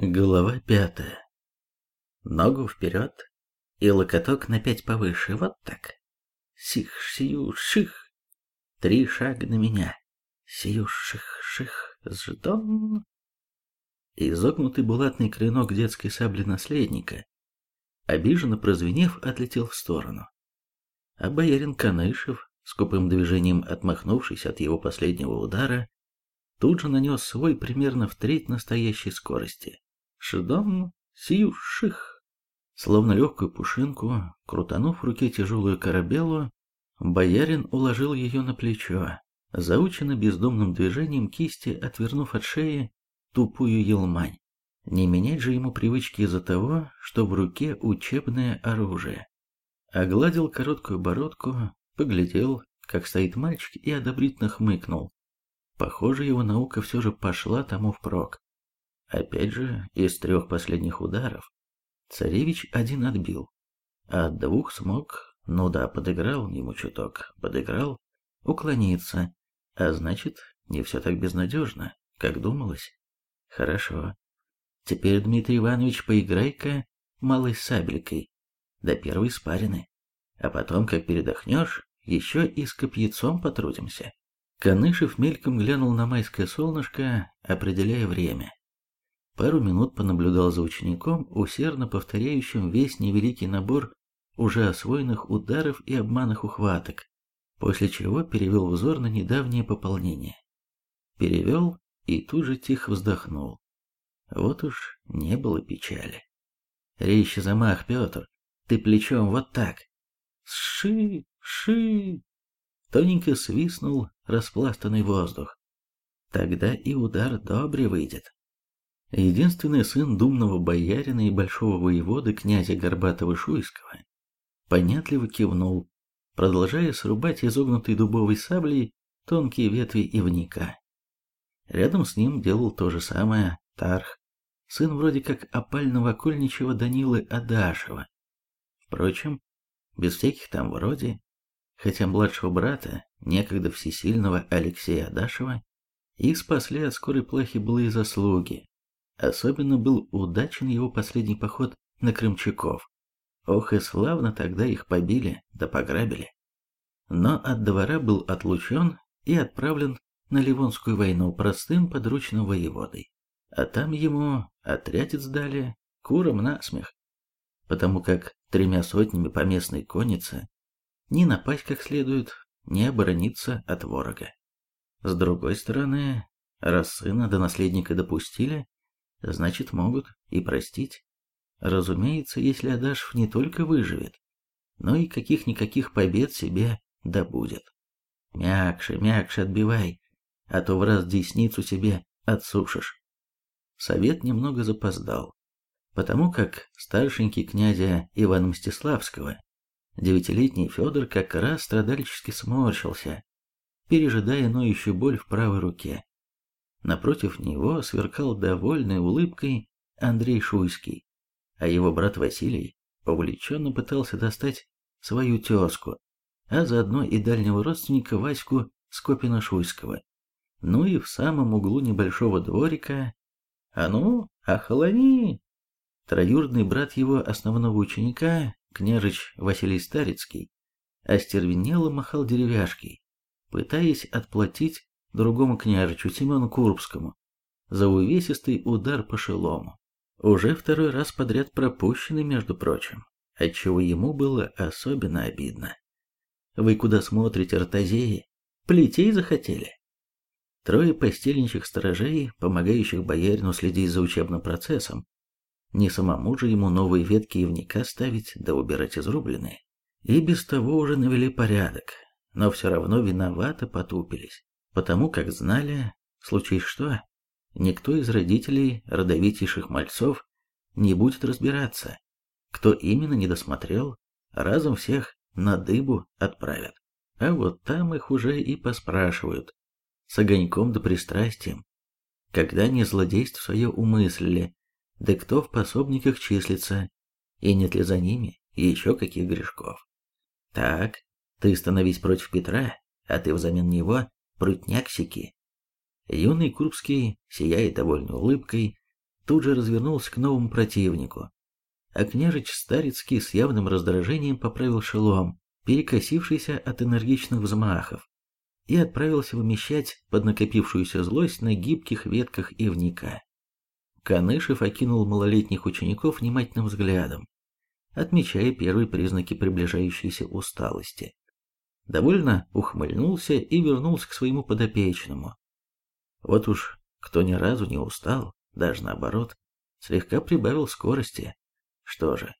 Глава пятая. Ногу вперед и локоток на пять повыше, вот так. Сих, сию, ших. Три шага на меня. Сию, ших, ших, ждон. Изогнутый булатный клинок детской сабли наследника, обиженно прозвенев, отлетел в сторону. А боярин Канышев, скупым движением отмахнувшись от его последнего удара, тут же нанес свой примерно в треть настоящей скорости. Шидон сиюших. Словно легкую пушинку, крутанув в руке тяжелую корабелу, боярин уложил ее на плечо, заученно бездумным движением кисти, отвернув от шеи тупую елмань. Не менять же ему привычки из-за того, что в руке учебное оружие. Огладил короткую бородку, поглядел, как стоит мальчик, и одобрительно хмыкнул. Похоже, его наука все же пошла тому впрок. Опять же, из трех последних ударов царевич один отбил, а от двух смог, ну да, подыграл ему чуток, подыграл, уклониться, а значит, не все так безнадежно, как думалось. Хорошо. Теперь, Дмитрий Иванович, поиграй-ка малой сабелькой, до первой спарины, а потом, как передохнешь, еще и с копьяцом потрудимся. Канышев мельком глянул на майское солнышко, определяя время. Пару минут понаблюдал за учеником, усердно повторяющим весь невеликий набор уже освоенных ударов и обманных ухваток, после чего перевел взор на недавнее пополнение. Перевел и тут же тихо вздохнул. Вот уж не было печали. Резче замах, Петр, ты плечом вот так. Ши, ши. Тоненько свистнул распластанный воздух. Тогда и удар добре выйдет. Единственный сын думного боярина и большого воеводы князя Горбатова-Шуйского понятливо кивнул, продолжая срубать изогнутой дубовой саблей тонкие ветви ивника. Рядом с ним делал то же самое Тарх, сын вроде как опального окольничего Данилы Адашева. Впрочем, без всяких там вроде, хотя младшего брата, некогда всесильного Алексея Адашева, их спасли от скорой плахи былые заслуги, Особенно был удачен его последний поход на крымчаков. Ох и славно тогда их побили да пограбили. Но от двора был отлучен и отправлен на Ливонскую войну простым подручным воеводой. А там ему отрядец дали куром насмех, потому как тремя сотнями поместной конницы не напасть как следует, не оборониться от ворога. С другой стороны, раз сына до наследника допустили, значит могут и простить. Разумеется, если Адашев не только выживет, но и каких-никаких побед себе добудет. Мягче, мягче отбивай, а то в раз десницу себе отсушишь. Совет немного запоздал, потому как старшенький князя Ивана Мстиславского, девятилетний Федор как раз страдальчески сморщился, пережидая ноющую боль в правой руке. Напротив него сверкал довольной улыбкой Андрей Шуйский, а его брат Василий увлеченно пытался достать свою тезку, а заодно и дальнего родственника Ваську Скопина-Шуйского. Ну и в самом углу небольшого дворика «А ну, охолони!» Троюродный брат его основного ученика, княжич Василий Старицкий, остервенело махал деревяшкой, пытаясь отплатить другому княжичу Семену Курбскому за увесистый удар по шелому. Уже второй раз подряд пропущенный, между прочим, отчего ему было особенно обидно. Вы куда смотрите, ротозеи? Плетей захотели? Трое постельничьих сторожей, помогающих боярину следить за учебным процессом, не самому же ему новые ветки ивника ставить да убирать изрубленные. И без того уже навели порядок, но все равно виновато потупились потому как знали, в случае что, никто из родителей родовитейших мальцов не будет разбираться, кто именно не досмотрел, разом всех на дыбу отправят. А вот там их уже и поспрашивают, с огоньком да пристрастием, когда не злодейство свое умыслили, да кто в пособниках числится, и нет ли за ними еще каких грешков. Так, ты становись против Петра, а ты взамен него прутняк Юный Крупский сияет довольной улыбкой, тут же развернулся к новому противнику. А княжич Старицкий с явным раздражением поправил шелом, перекосившийся от энергичных взмахов, и отправился вымещать под накопившуюся злость на гибких ветках ивника. Канышев окинул малолетних учеников внимательным взглядом, отмечая первые признаки приближающейся усталости. Довольно ухмыльнулся и вернулся к своему подопечному. Вот уж кто ни разу не устал, даже наоборот, слегка прибавил скорости. Что же,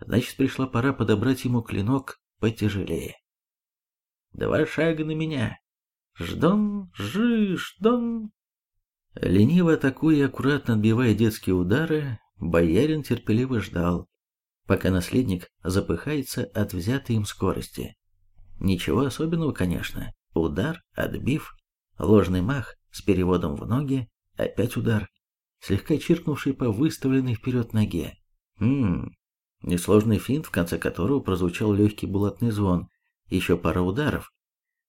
значит пришла пора подобрать ему клинок потяжелее. Два шага на меня. Ждон, жи, ждон. Лениво атакуя и аккуратно отбивая детские удары, боярин терпеливо ждал, пока наследник запыхается от взятой им скорости. Ничего особенного, конечно. Удар, отбив, ложный мах с переводом в ноги, опять удар, слегка чиркнувший по выставленной вперед ноге. Хм, несложный финт, в конце которого прозвучал легкий булатный звон, еще пара ударов,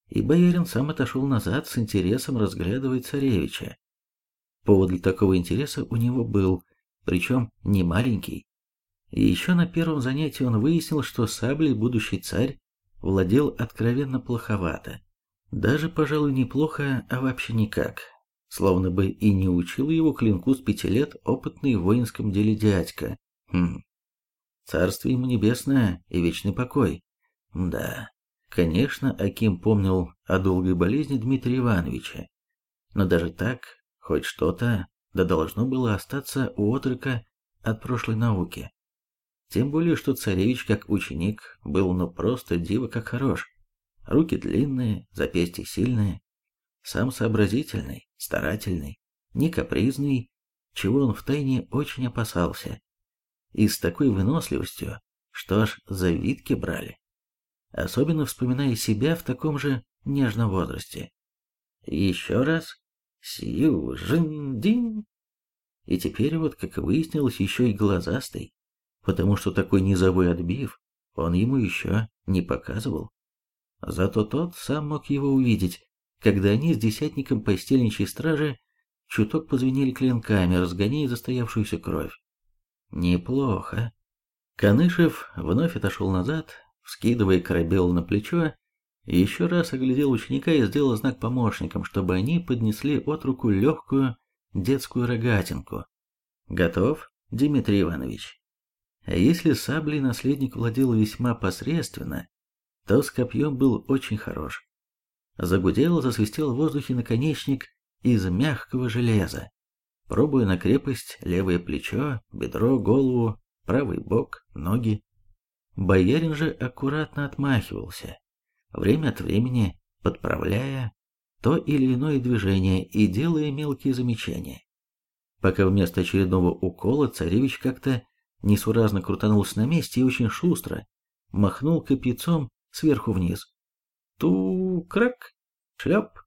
и боярин сам отошел назад с интересом разглядывая царевича. Повод для такого интереса у него был, причем не маленький. И еще на первом занятии он выяснил, что саблей будущий царь владел откровенно плоховато. Даже, пожалуй, неплохо, а вообще никак. Словно бы и не учил его клинку с пяти лет опытный в воинском деле дядька. Хм. Царство ему небесное и вечный покой. Да, конечно, Аким помнил о долгой болезни Дмитрия Ивановича. Но даже так, хоть что-то, да должно было остаться у отрока от прошлой науки. Тем более, что царевич, как ученик, был ну просто диво как хорош. Руки длинные, запястья сильные, сам сообразительный, старательный, не капризный, чего он втайне очень опасался. И с такой выносливостью, что аж завидки брали. Особенно вспоминая себя в таком же нежном возрасте. Еще раз. Сью, жин, дин. И теперь вот, как выяснилось, еще и глазастый потому что такой низовой отбив он ему еще не показывал. Зато тот сам мог его увидеть, когда они с десятником постельничьей стражи чуток позвенели клинками, разгоняя застоявшуюся кровь. Неплохо. Канышев вновь отошел назад, вскидывая корабел на плечо, еще раз оглядел ученика и сделал знак помощникам, чтобы они поднесли от руку легкую детскую рогатинку. «Готов, Дмитрий Иванович?» А если саблей наследник владел весьма посредственно, то с копьем был очень хорош. Загудел, засвистел в воздухе наконечник из мягкого железа. Пробуя на крепость левое плечо, бедро, голову, правый бок, ноги. Боярин же аккуратно отмахивался, время от времени подправляя то или иное движение и делая мелкие замечания. Пока вместо очередного укола царевич как-то несуразно крутанулся на месте и очень шустро махнул копьяцом сверху вниз. Ту-крак, шляп.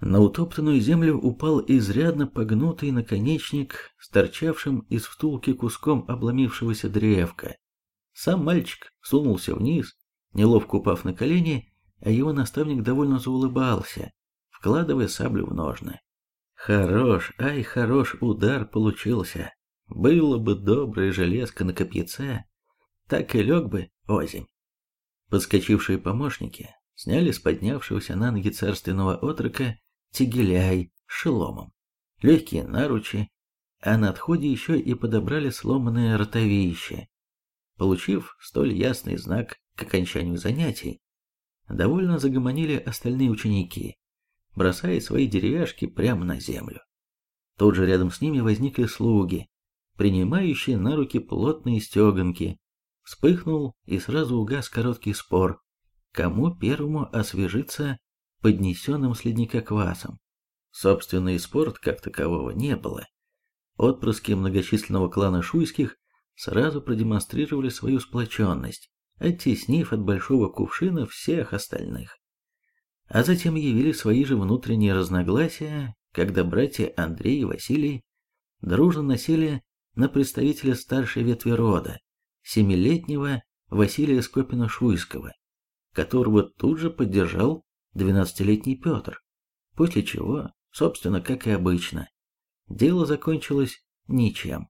На утоптанную землю упал изрядно погнутый наконечник с торчавшим из втулки куском обломившегося древка. Сам мальчик сунулся вниз, неловко упав на колени, а его наставник довольно заулыбался, вкладывая саблю в ножны. Хорош, ай, хорош удар получился. Было бы доброе железка на копьяце, так и лег бы озимь. Подскочившие помощники сняли с поднявшегося на ноги царственного отрока тегеляй шеломом, легкие наручи, а на отходе еще и подобрали сломанное ротовище. Получив столь ясный знак к окончанию занятий, довольно загомонили остальные ученики, бросая свои деревяшки прямо на землю. Тут же рядом с ними возникли слуги, принимающие на руки плотные стеганки. Вспыхнул и сразу угас короткий спор, кому первому освежиться поднесенным с ледника квасом. Собственно, и спорт как такового не было. Отпрыски многочисленного клана шуйских сразу продемонстрировали свою сплоченность, оттеснив от большого кувшина всех остальных. А затем явили свои же внутренние разногласия, когда братья Андрей и Василий дружно носили на представителя старшей ветви рода, семилетнего Василия Скопина-Шуйского, которого тут же поддержал двенадцатилетний Петр, после чего, собственно, как и обычно, дело закончилось ничем.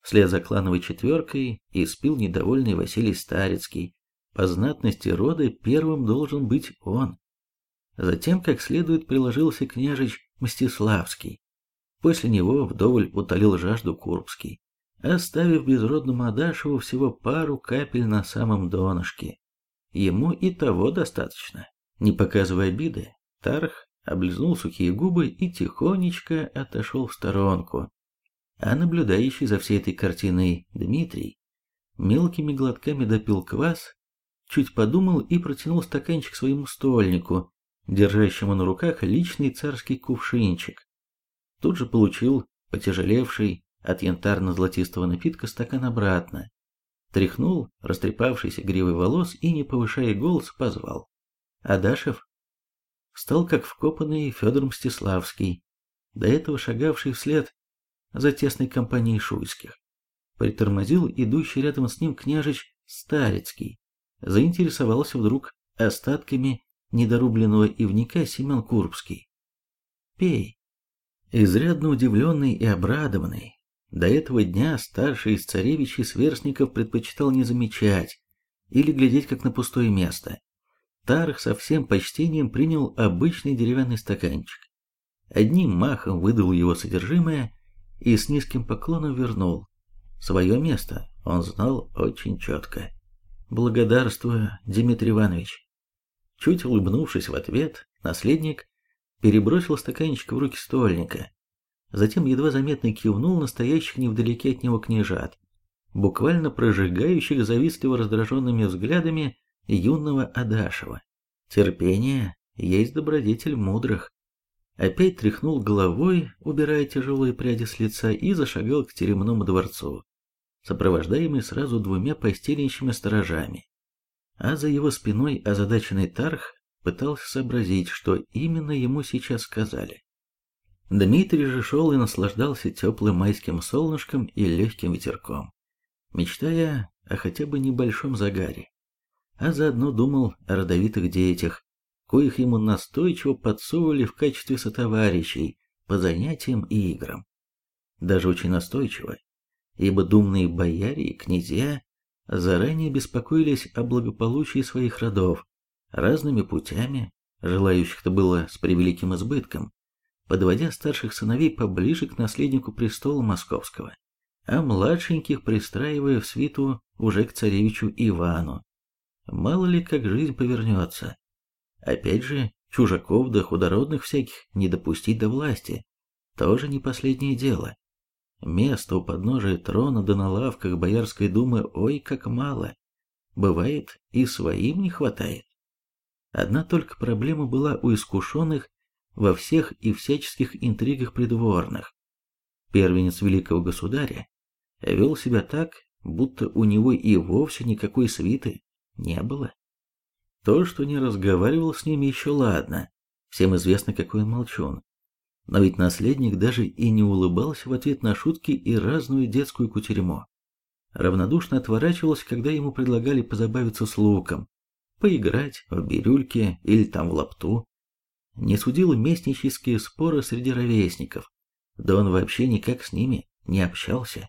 Вслед за клановой четверкой испил недовольный Василий Старецкий. По знатности рода первым должен быть он. Затем, как следует, приложился княжич Мстиславский. После него вдоволь утолил жажду Курбский, оставив безродному Адашеву всего пару капель на самом донышке. Ему и того достаточно. Не показывая обиды, Тарх облизнул сухие губы и тихонечко отошел в сторонку. А наблюдающий за всей этой картиной Дмитрий мелкими глотками допил квас, чуть подумал и протянул стаканчик своему стольнику, держащему на руках личный царский кувшинчик. Тут же получил потяжелевший от янтарно-золотистого напитка стакан обратно, тряхнул растрепавшийся гривой волос и, не повышая голос, позвал. Адашев стал как вкопанный Федор Мстиславский, до этого шагавший вслед за тесной компанией шуйских. Притормозил идущий рядом с ним княжич Старецкий, заинтересовался вдруг остатками недорубленного ивника Семен Курбский. «Пей». Изрядно удивленный и обрадованный, до этого дня старший из царевичей сверстников предпочитал не замечать или глядеть как на пустое место. Тарх со всем почтением принял обычный деревянный стаканчик. Одним махом выдал его содержимое и с низким поклоном вернул. Свое место он знал очень четко. «Благодарствую, Дмитрий Иванович». Чуть улыбнувшись в ответ, наследник перебросил стаканчик в руки стольника. Затем едва заметно кивнул настоящих невдалеке от него княжат, буквально прожигающих завистливо раздраженными взглядами юного Адашева. Терпение есть добродетель мудрых. Опять тряхнул головой, убирая тяжелые пряди с лица, и зашагал к теремному дворцу, сопровождаемый сразу двумя постельничьими сторожами а за его спиной озадаченный Тарх пытался сообразить, что именно ему сейчас сказали. Дмитрий же шел и наслаждался теплым майским солнышком и легким ветерком, мечтая о хотя бы небольшом загаре, а заодно думал о родовитых детях, коих ему настойчиво подсовывали в качестве сотоварищей по занятиям и играм. Даже очень настойчиво, ибо думные бояре и князья заранее беспокоились о благополучии своих родов разными путями, желающих-то было с превеликим избытком, подводя старших сыновей поближе к наследнику престола московского, а младшеньких пристраивая в свиту уже к царевичу Ивану. Мало ли как жизнь повернется. Опять же, чужаков да худородных всяких не допустить до власти, тоже не последнее дело. Места у подножия трона да на лавках Боярской думы ой как мало. Бывает, и своим не хватает. Одна только проблема была у искушенных во всех и всяческих интригах придворных. Первенец великого государя вел себя так, будто у него и вовсе никакой свиты не было. То, что не разговаривал с ними, еще ладно. Всем известно, какой он молчун. Но ведь наследник даже и не улыбался в ответ на шутки и разную детскую кутерьму. Равнодушно отворачивался, когда ему предлагали позабавиться с луком, поиграть в бирюльке или там в лапту. Не судил местнические споры среди ровесников, да он вообще никак с ними не общался.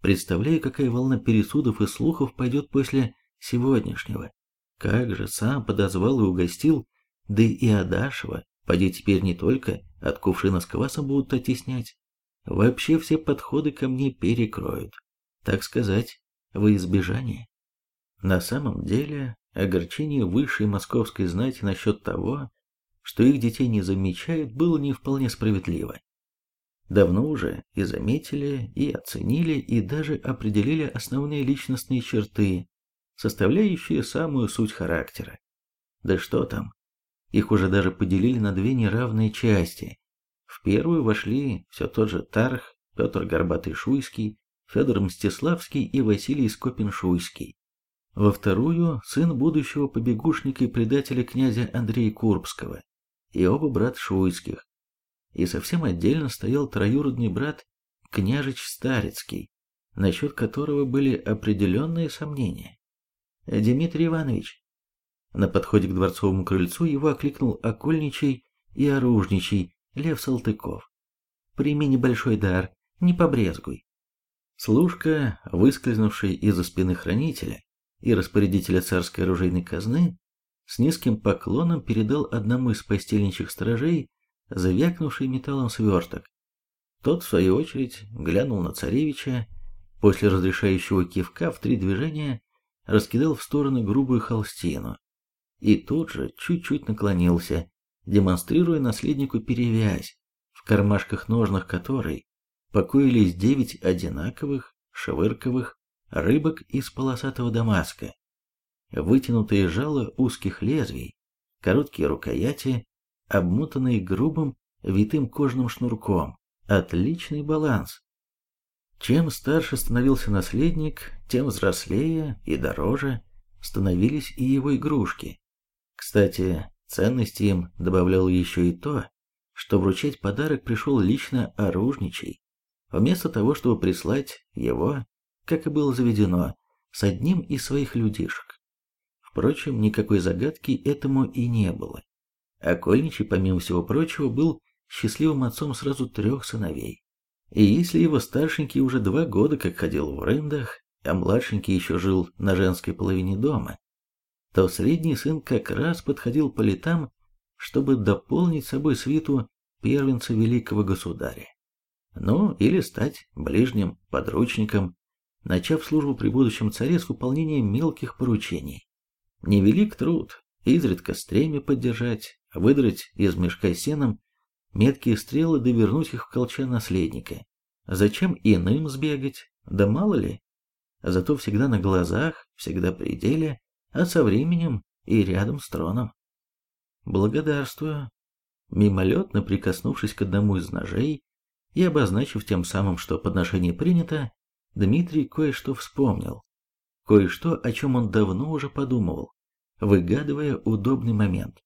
Представляю, какая волна пересудов и слухов пойдет после сегодняшнего. Как же сам подозвал и угостил, да и Адашева, поди теперь не только от кувшина с квасом будут оттеснять. Вообще все подходы ко мне перекроют. Так сказать, во избежание. На самом деле, огорчение высшей московской знати насчет того, что их детей не замечают, было не вполне справедливо. Давно уже и заметили, и оценили, и даже определили основные личностные черты, составляющие самую суть характера. Да что там, их уже даже поделили на две неравные части. В первую вошли все тот же Тарх, Петр Горбатый-Шуйский, Федор Мстиславский и Василий Скопин-Шуйский. Во вторую – сын будущего побегушника и предателя князя Андрея Курбского и оба брат Шуйских. И совсем отдельно стоял троюродный брат княжич Старецкий, насчет которого были определенные сомнения. «Дмитрий Иванович, на подходе к дворцовому крыльцу его окликнул окольничий и оружничий Лев Салтыков. «Прими небольшой дар, не побрезгуй. Служка, выскользнувший из-за спины хранителя и распорядителя царской оружейной казны, с низким поклоном передал одному из постельничьих сторожей завякнувший металлом сверток. Тот, в свою очередь, глянул на царевича, после разрешающего кивка в три движения раскидал в стороны грубую холстину и тут же чуть-чуть наклонился, демонстрируя наследнику перевязь, в кармашках ножных которой покоились девять одинаковых, швырковых рыбок из полосатого дамаска, вытянутые жало узких лезвий, короткие рукояти, обмотанные грубым витым кожным шнурком. Отличный баланс. Чем старше становился наследник, тем взрослее и дороже становились и его игрушки. Кстати, ценности им добавляло еще и то, что вручать подарок пришел лично оружничий, вместо того, чтобы прислать его, как и было заведено, с одним из своих людишек. Впрочем, никакой загадки этому и не было. Окольничий, помимо всего прочего, был счастливым отцом сразу трех сыновей. И если его старшенький уже два года как ходил в рындах, а младшенький еще жил на женской половине дома, то средний сын как раз подходил по летам, чтобы дополнить собой свиту первенца великого государя. Ну, или стать ближним подручником, начав службу при будущем царе с выполнения мелких поручений. Невелик труд, изредка стремя поддержать, выдрать из мешка сеном меткие стрелы да их в колчан наследника. Зачем иным сбегать? Да мало ли. Зато всегда на глазах, всегда при деле, а со временем и рядом с троном. Благодарствую. Мимолетно прикоснувшись к одному из ножей и обозначив тем самым, что подношение принято, Дмитрий кое-что вспомнил. Кое-что, о чем он давно уже подумывал, выгадывая удобный момент.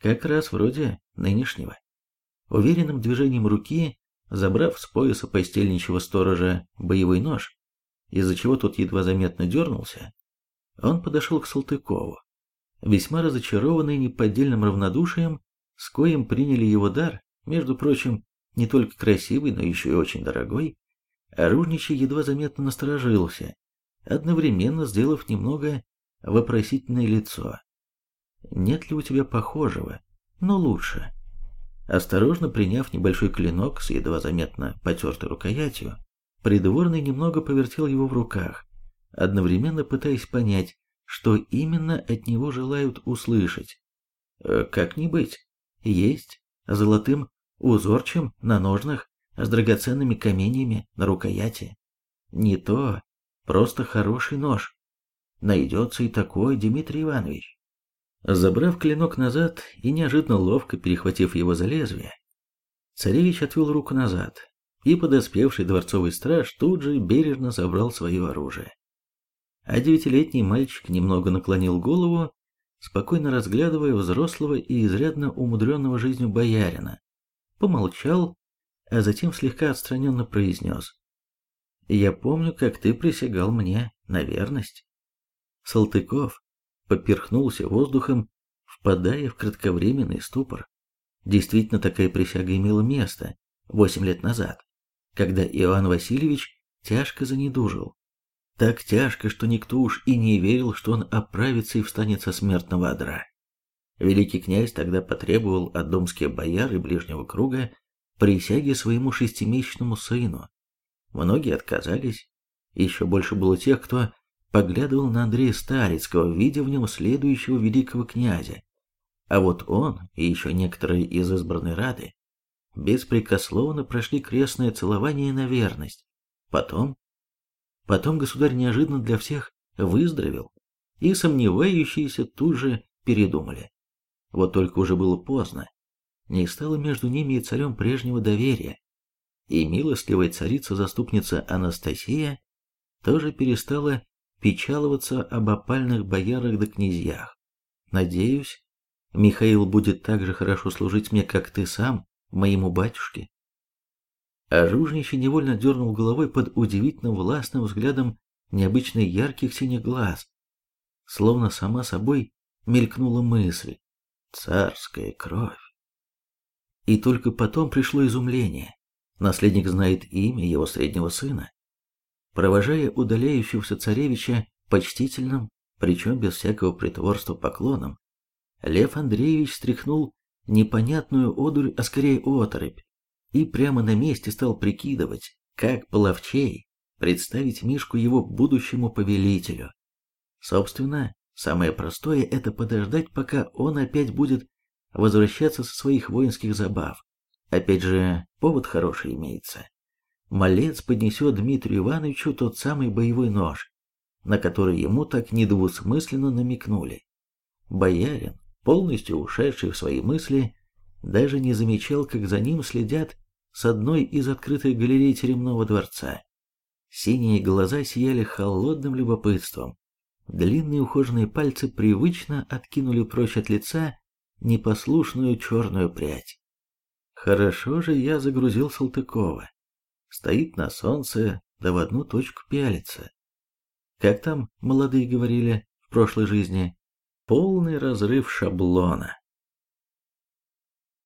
Как раз вроде нынешнего. Уверенным движением руки, забрав с пояса постельничего сторожа боевой нож, из-за чего тот едва заметно дернулся, он подошел к Салтыкову. Весьма разочарованный неподдельным равнодушием, с коим приняли его дар, между прочим, не только красивый, но еще и очень дорогой, оружничий едва заметно насторожился, одновременно сделав немного вопросительное лицо. «Нет ли у тебя похожего, но лучше?» Осторожно приняв небольшой клинок с едва заметно потертой рукоятью, придворный немного повертел его в руках, одновременно пытаясь понять, что именно от него желают услышать. Э, как не быть, есть золотым узорчем на ножнах с драгоценными каменьями на рукояти. Не то, просто хороший нож. Найдется и такой, Дмитрий Иванович. Забрав клинок назад и неожиданно ловко перехватив его за лезвие, царевич отвел руку назад, и подоспевший дворцовый страж тут же бережно забрал свое оружие. А девятилетний мальчик немного наклонил голову, спокойно разглядывая взрослого и изрядно умудренного жизнью боярина, помолчал, а затем слегка отстраненно произнес. «Я помню, как ты присягал мне на верность». Салтыков поперхнулся воздухом, впадая в кратковременный ступор. Действительно, такая присяга имела место восемь лет назад, когда Иоанн Васильевич тяжко занедужил. Так тяжко, что никто уж и не верил, что он оправится и встанет со смертного одра. Великий князь тогда потребовал от домских бояр и ближнего круга присяги своему шестимесячному сыну. Многие отказались. Еще больше было тех, кто поглядывал на Андрея Старицкого, видя в нем следующего великого князя. А вот он и еще некоторые из избранной рады беспрекословно прошли крестное целование на верность. Потом Потом государь неожиданно для всех выздоровел, и сомневающиеся тут же передумали. Вот только уже было поздно. Не стало между ними и царем прежнего доверия, и милостливая царица-заступница Анастасия тоже перестала печаловаться об опальных боярах да князьях. Надеюсь, Михаил будет так же хорошо служить мне, как ты сам, моему батюшке. А Жужничий невольно дернул головой под удивительно властным взглядом необычно ярких синих глаз. Словно сама собой мелькнула мысль. Царская кровь. И только потом пришло изумление. Наследник знает имя его среднего сына. Провожая удаляющегося царевича почтительным, причем без всякого притворства поклоном, Лев Андреевич стряхнул непонятную одурь, а скорее оторопь, и прямо на месте стал прикидывать, как половчей представить Мишку его будущему повелителю. Собственно, самое простое – это подождать, пока он опять будет возвращаться со своих воинских забав. Опять же, повод хороший имеется. Малец поднесет Дмитрию Ивановичу тот самый боевой нож, на который ему так недвусмысленно намекнули. Боярин, полностью ушедший в свои мысли, даже не замечал, как за ним следят с одной из открытых галерей теремного дворца. Синие глаза сияли холодным любопытством. Длинные ухоженные пальцы привычно откинули прочь от лица непослушную черную прядь. Хорошо же я загрузил Салтыкова. Стоит на солнце, да в одну точку пялится. Как там молодые говорили в прошлой жизни? Полный разрыв шаблона.